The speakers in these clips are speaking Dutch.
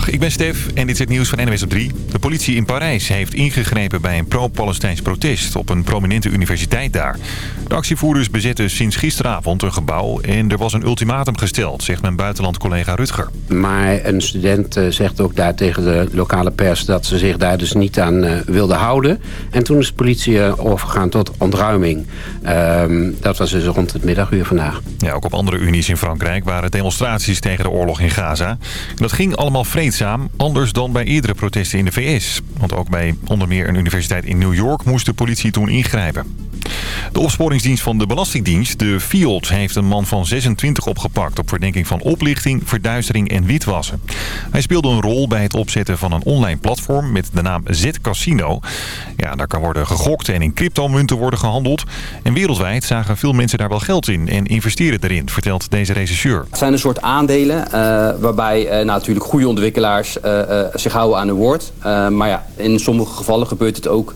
Goedemiddag, ik ben Stef en dit is het nieuws van NWS op 3. De politie in Parijs heeft ingegrepen bij een pro-Palestijns protest op een prominente universiteit daar. De actievoerders bezetten sinds gisteravond een gebouw en er was een ultimatum gesteld, zegt mijn buitenlandcollega Rutger. Maar een student eh, zegt ook daar tegen de lokale pers dat ze zich daar dus niet aan uh, wilden houden. En toen is de politie uh, overgegaan tot ontruiming. Ehm, dat was dus rond het middaguur vandaag. Ja, ook op andere unies in Frankrijk waren demonstraties tegen de oorlog in Gaza. Dat ging allemaal anders dan bij eerdere protesten in de VS. Want ook bij onder meer een universiteit in New York moest de politie toen ingrijpen. De opsporingsdienst van de Belastingdienst, de FIOD, heeft een man van 26 opgepakt... op verdenking van oplichting, verduistering en witwassen. Hij speelde een rol bij het opzetten van een online platform met de naam Z-Casino. Ja, daar kan worden gegokt en in cryptomunten worden gehandeld. En wereldwijd zagen veel mensen daar wel geld in en investeren erin, vertelt deze regisseur. Het zijn een soort aandelen uh, waarbij uh, nou, natuurlijk goede ontwikkelaars uh, zich houden aan hun woord. maar ja, in sommige gevallen gebeurt het ook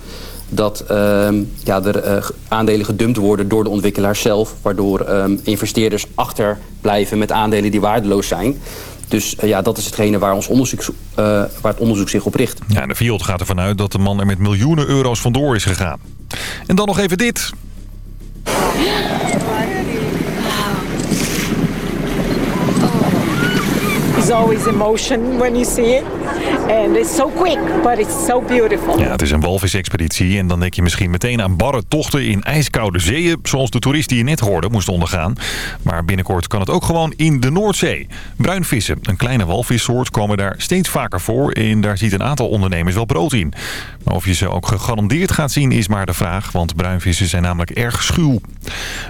dat uh, ja, er uh, aandelen gedumpt worden door de ontwikkelaar zelf... waardoor um, investeerders achterblijven met aandelen die waardeloos zijn. Dus uh, ja, dat is hetgene waar, ons onderzoek, waar het onderzoek zich op richt. Ja, de Fiat gaat ervan uit dat de man er met miljoenen euro's vandoor is gegaan. En dan nog even dit. It's always emotion when you see it. And it's so quick, but it's so beautiful. Ja, het is een walvisexpeditie en dan denk je misschien meteen aan barre tochten in ijskoude zeeën... zoals de toerist die je net hoorde moest ondergaan. Maar binnenkort kan het ook gewoon in de Noordzee. Bruinvissen, een kleine walvissoort, komen daar steeds vaker voor... en daar ziet een aantal ondernemers wel brood in. Maar of je ze ook gegarandeerd gaat zien is maar de vraag... want bruinvissen zijn namelijk erg schuw.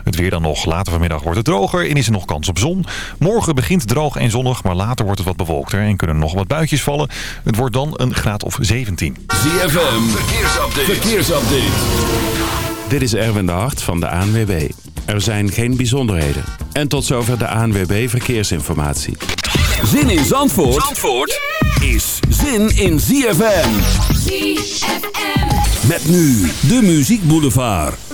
Het weer dan nog. Later vanmiddag wordt het droger en is er nog kans op zon. Morgen begint droog en zonnig, maar later wordt het wat bewolkter... en kunnen nog wat buitjes vallen. Het wordt dan een graad of 17. ZFM, verkeersupdate. verkeersupdate. Dit is Erwin de Hart van de ANWB. Er zijn geen bijzonderheden. En tot zover de ANWB Verkeersinformatie. Zin in Zandvoort, Zandvoort is zin in ZFM. ZFM. Met nu de Muziek Boulevard.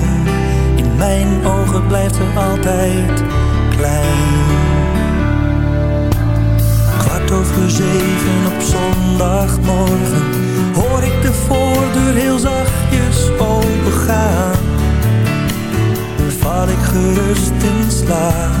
mijn ogen blijft altijd klein. Kwart over zeven op zondagmorgen hoor ik de voordeur heel zachtjes opengaan. Val ik gerust in slaap,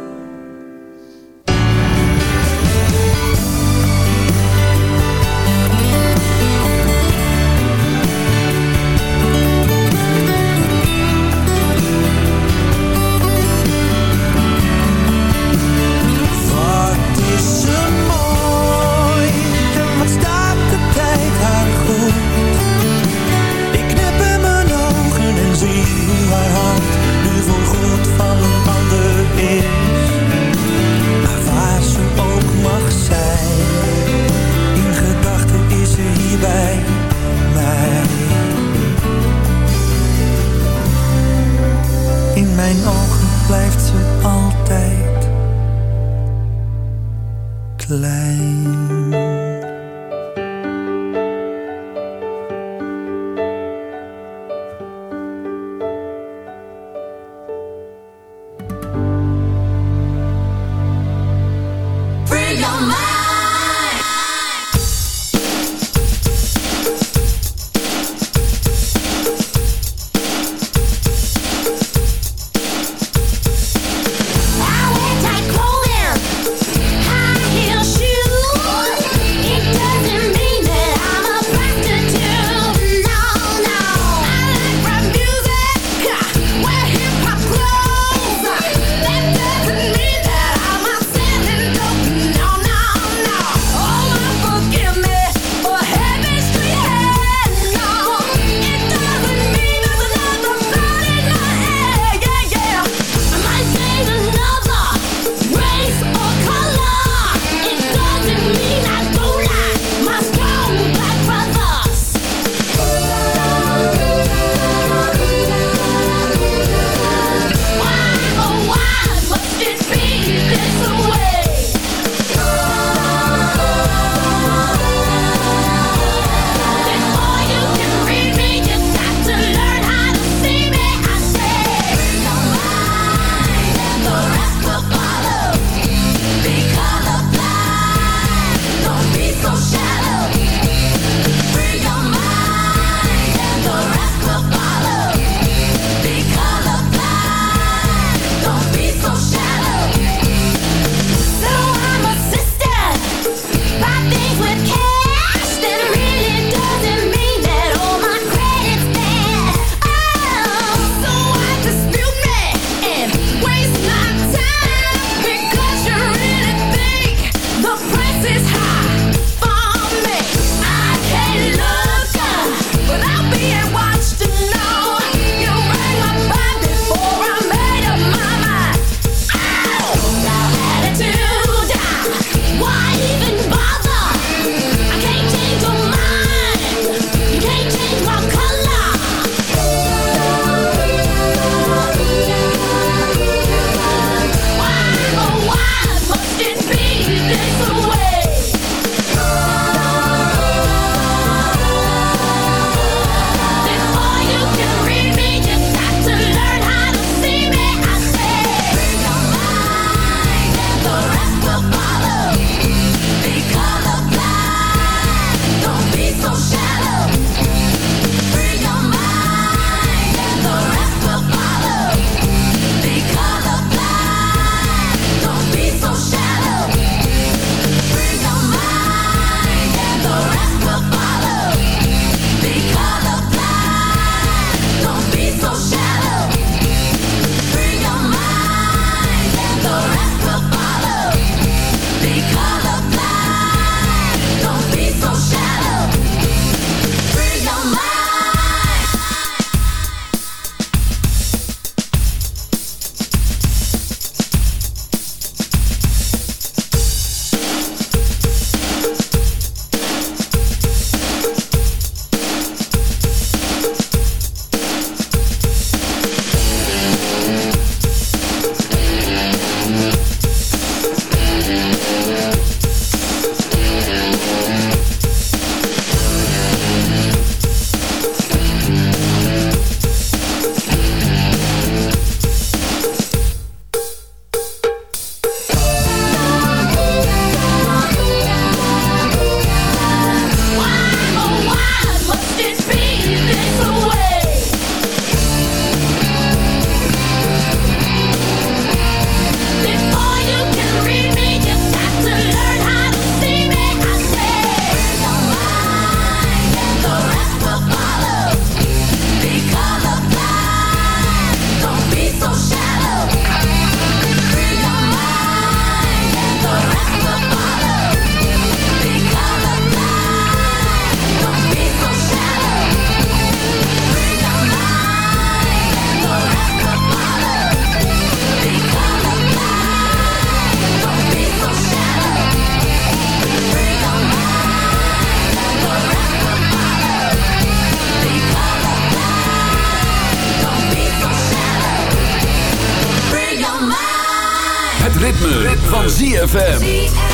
van ZFM.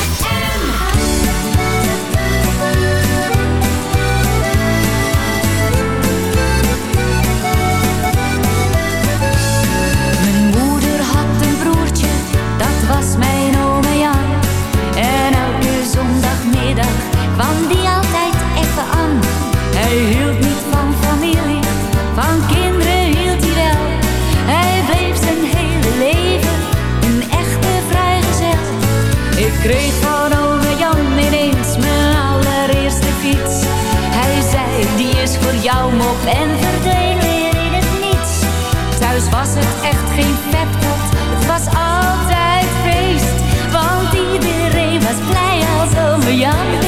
呀。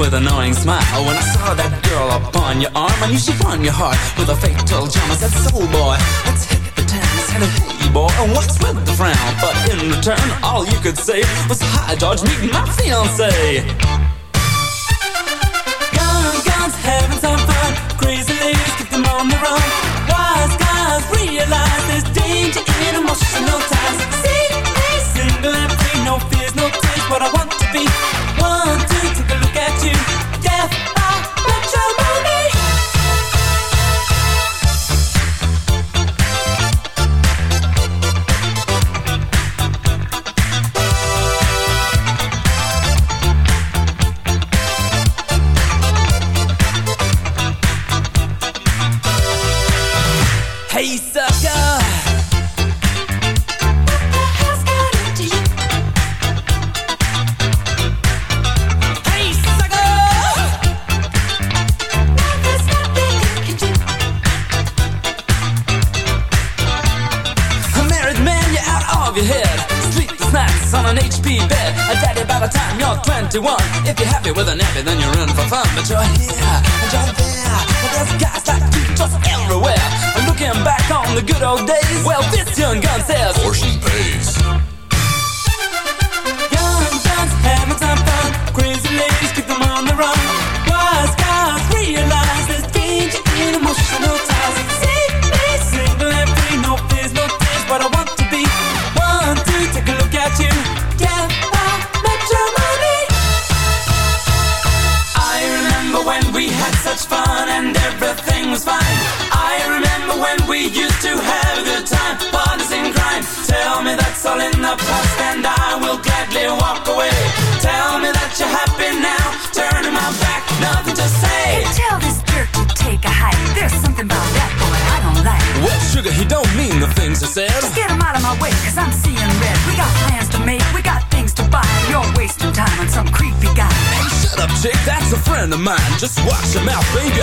with an annoying smile. When I saw that girl upon your arm I knew she'd won your heart with a fatal charm. I said, soul boy, let's hit the town I said, hey boy, what's with the frown? But in return, all you could say Was, hi, George, meet my fiance." Gone, guns, having some fun Crazy ladies, keep them on the run. Wise guys, realize there's danger in emotional ties. Man, Just watch your mouth, baby.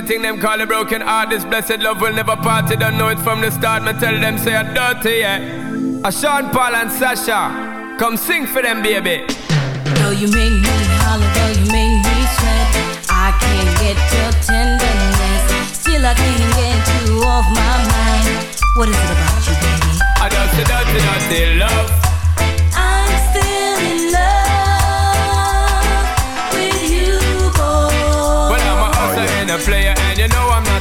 The thing them call a broken heart. This blessed love will never part. You don't know it from the start. Me tell them say I'm dirty, yeah. A Sean Paul and Sasha, come sing for them, baby. Though you make me holler, though you make me sweat, I can't get your tenderness. Still, I can't get you off my mind. What is it about you, baby? I just say dirty, dirty love.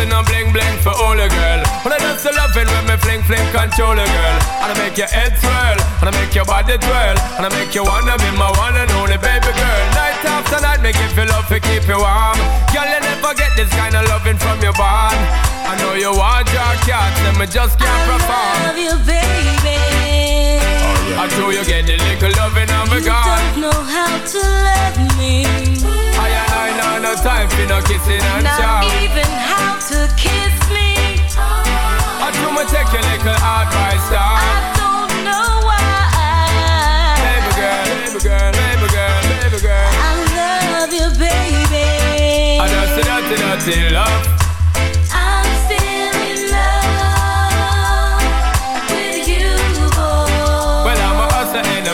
And I'm bling bling for all a girl. But I just a loving when me fling fling control a girl. And I make your head swirl, and I make your body twirl, and I make you wanna be my one and only baby girl. Night after night, make you feel love to keep you warm. Girl, you never get this kind of loving from your bond. I know you want your cat, and me just can't perform. I love you, baby. I know you get the little loving on my You don't know how to love me. I and I know no time for no kissing and Not chow. even how to kiss me. I do me take your little advice down. I don't know why. Baby girl, baby girl, baby girl, baby girl. I love you, baby. I just a dirty, dirty love.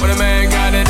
when a man got it.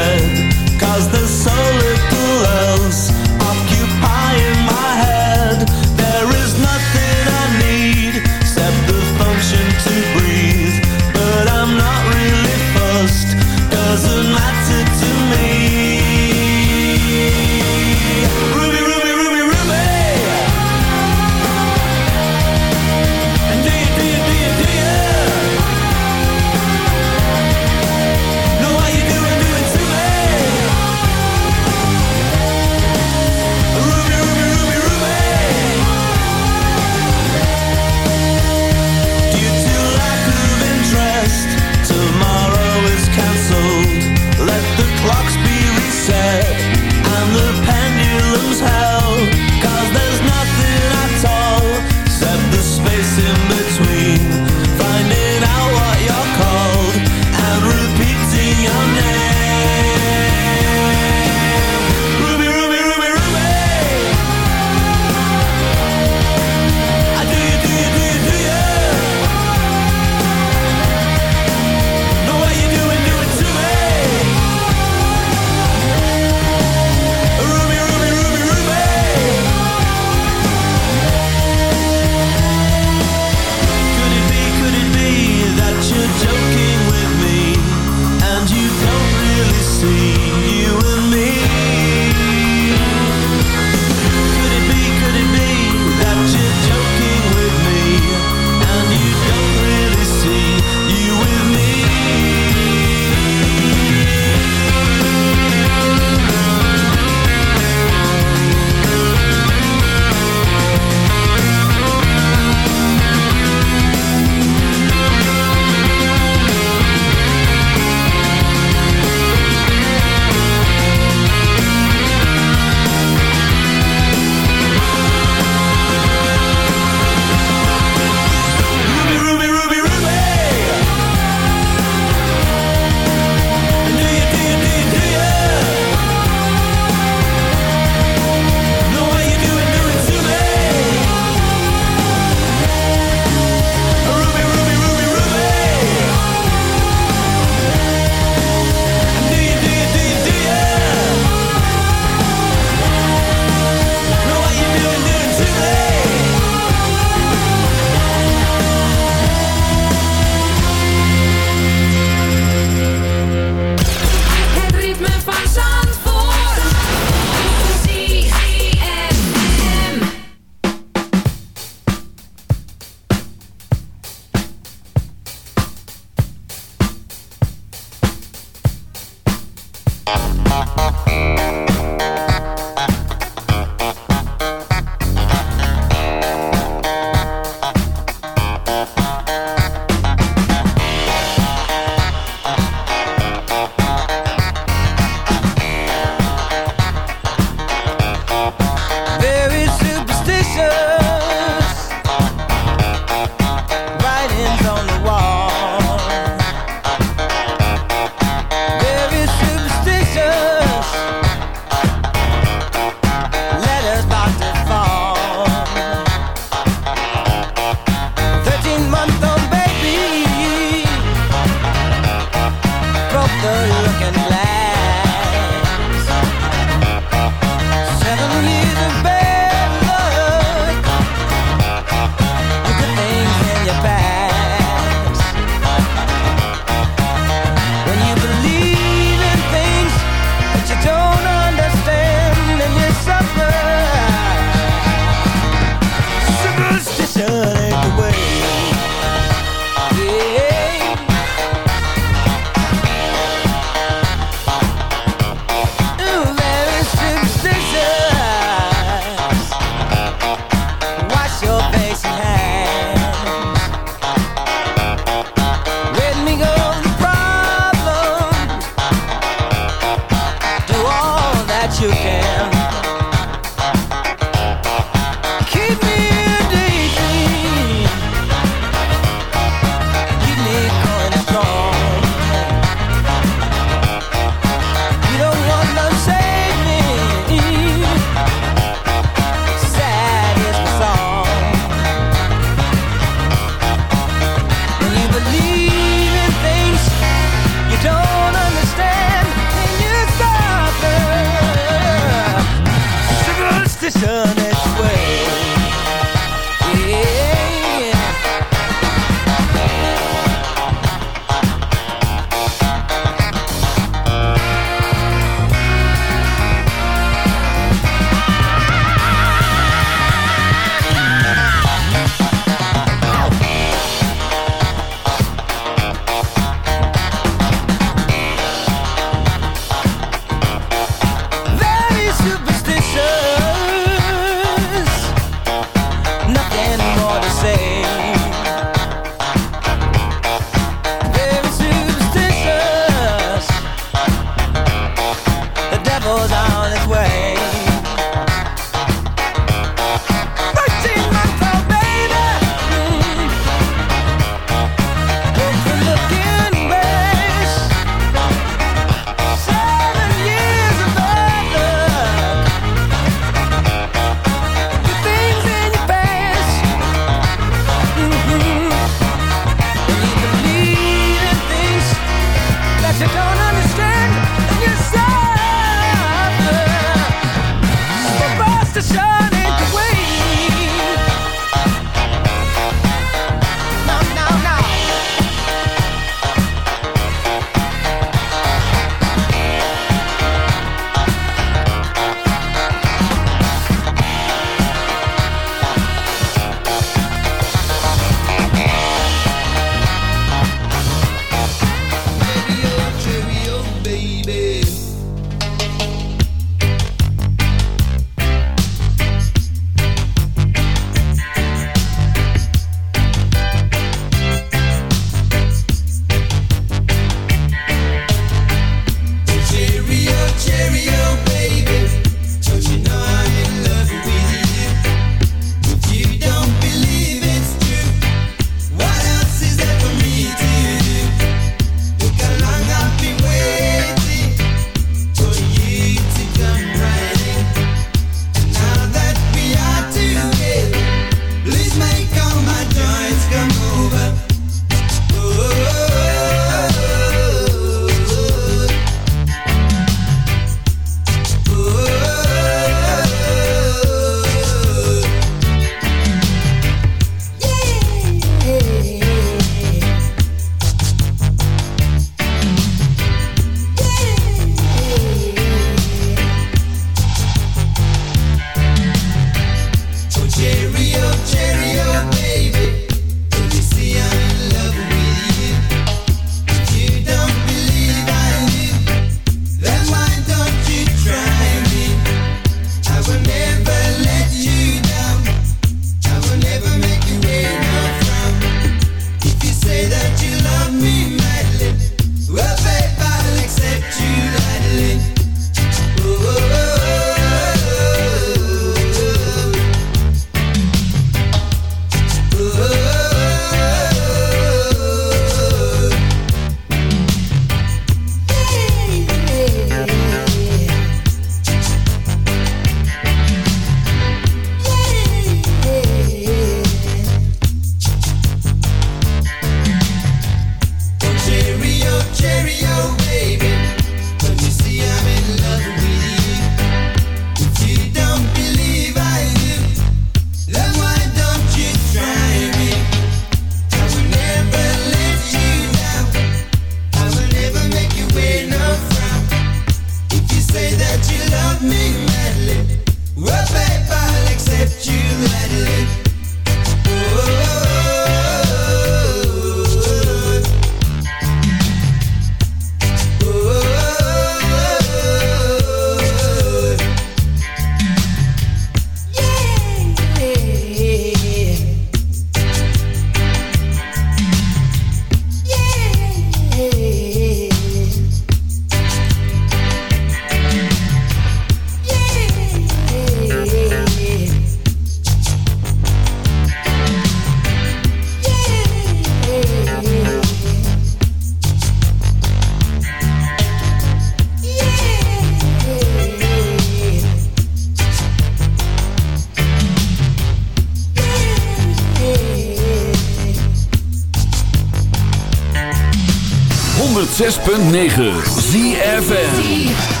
106.9 ZFN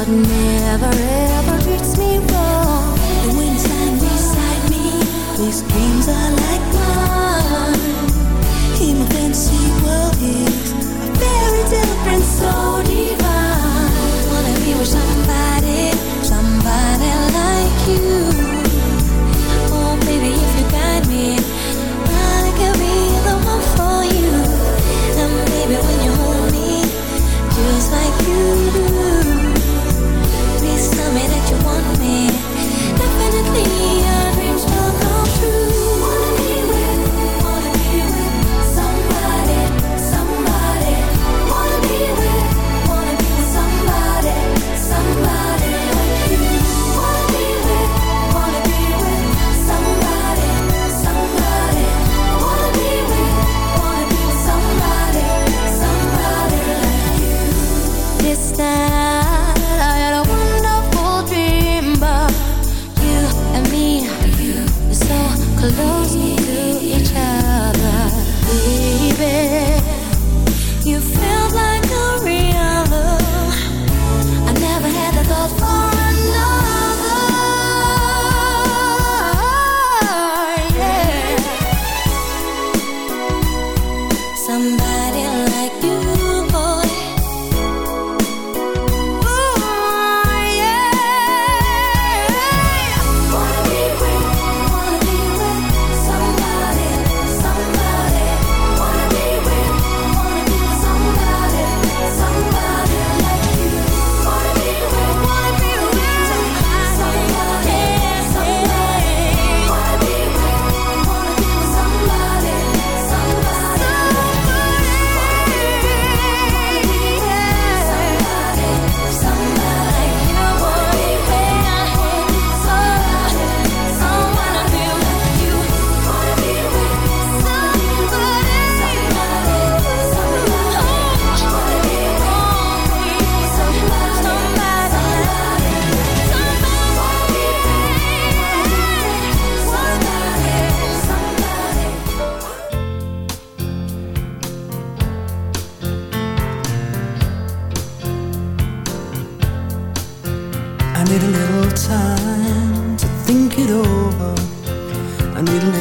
but never ever treats me wrong. And when it's lying beside me, these dreams are like mine. In my fantasy world is a very different, so divine. I Wanna be with somebody, somebody like you.